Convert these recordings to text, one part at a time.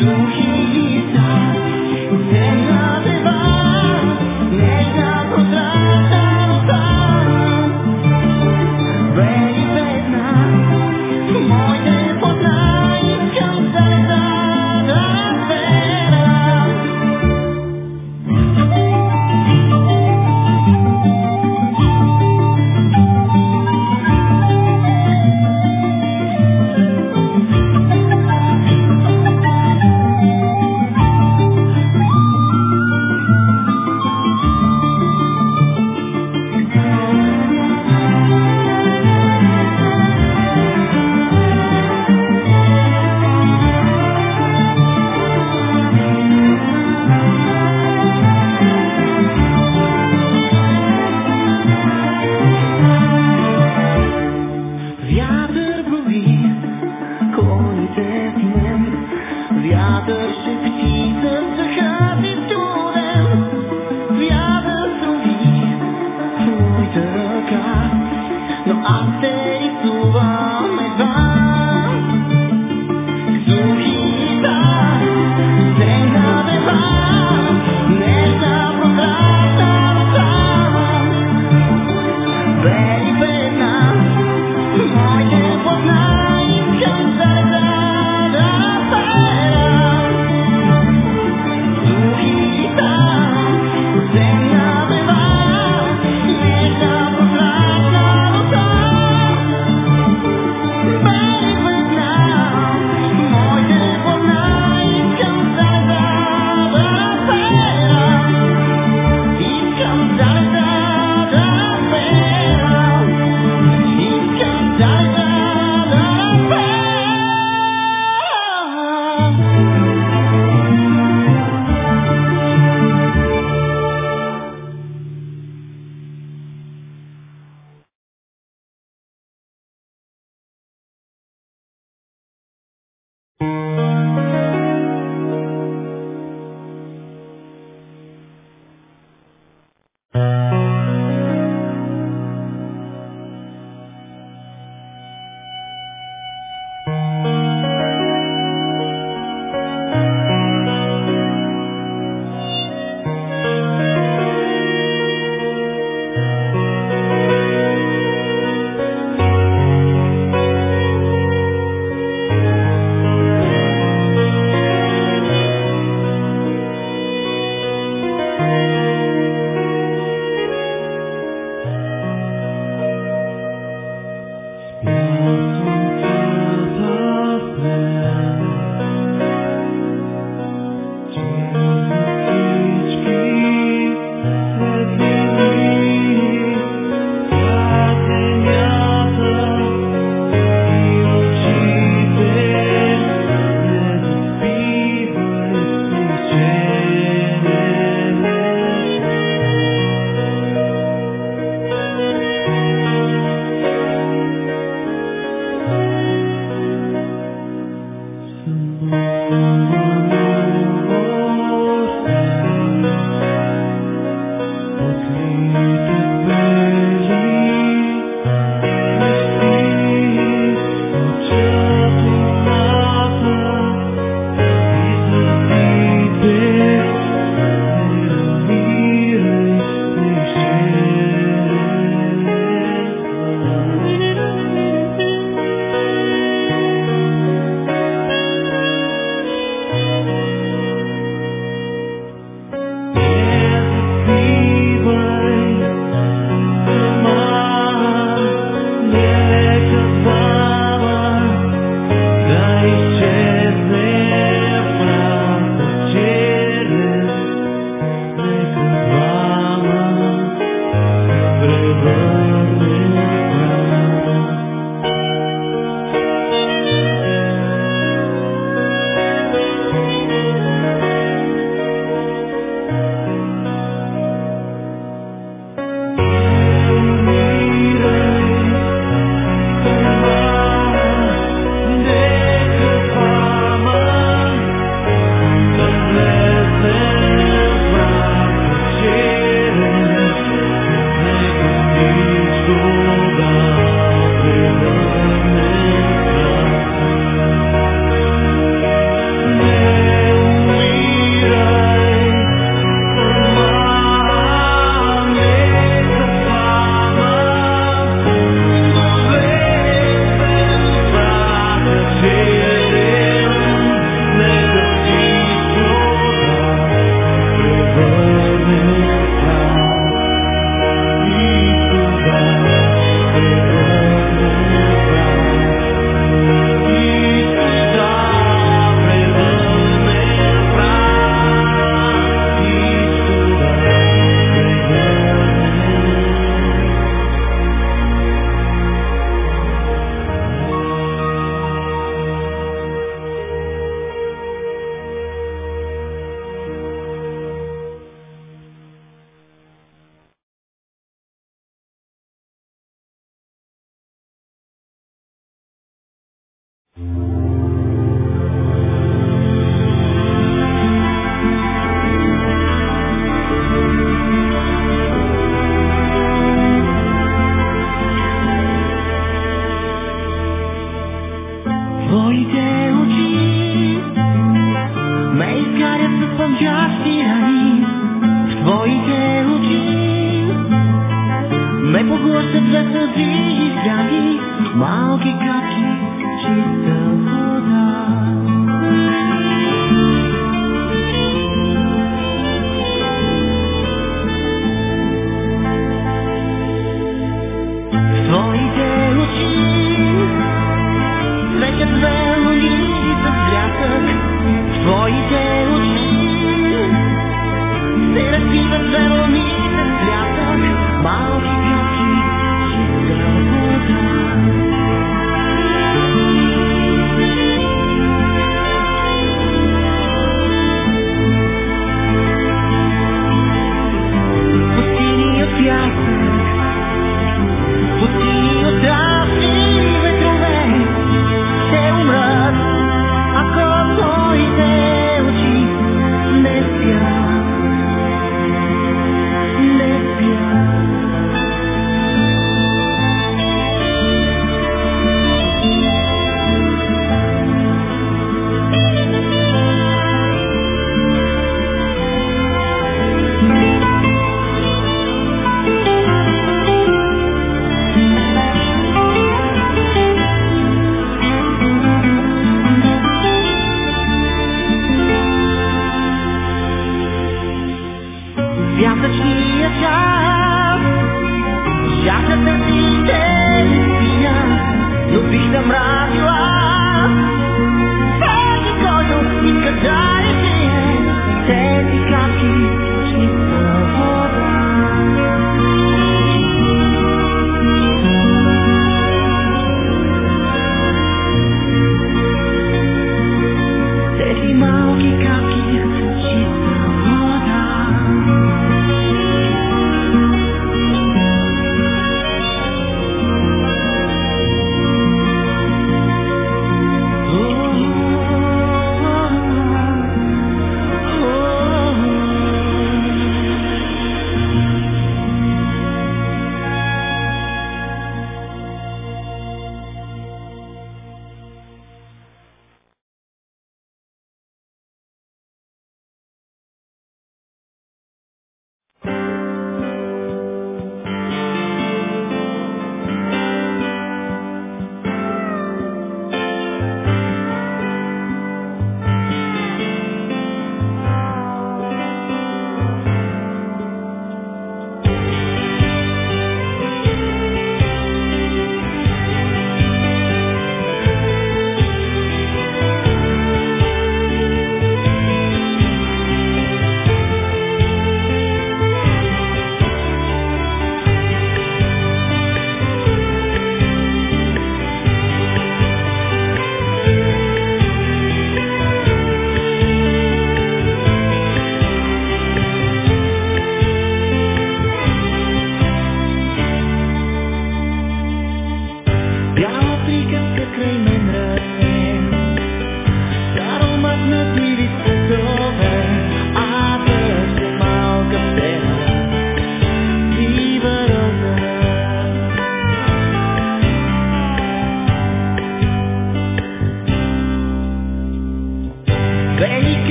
do you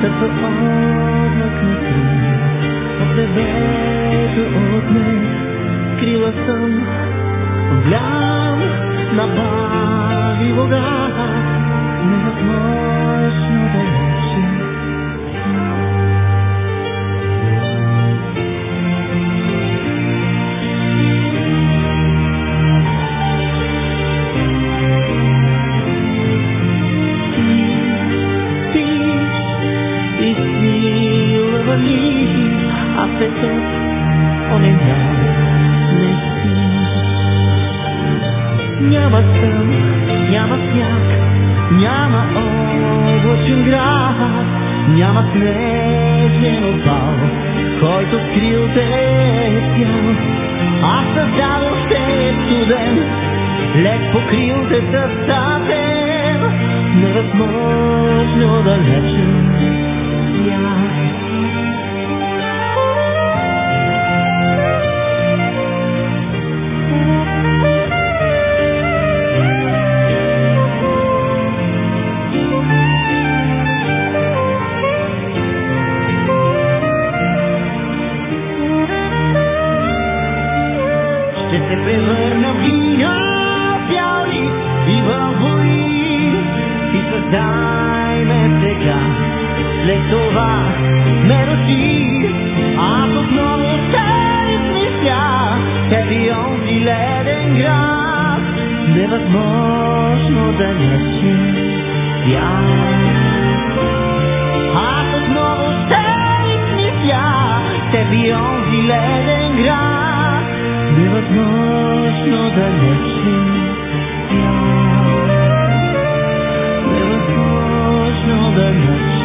като облак на тъм, от на бави луга, невъзможно да е. Ще се превърна в бял лист и във бои. И създай ме сега, след това ме роси. Аз отново се измисля, теби онзи леден град, невъзможно да лечи свят. Аз отново се измисля, теби онзи леден град, невъзможно да лечи тя. Невъзможно да лечи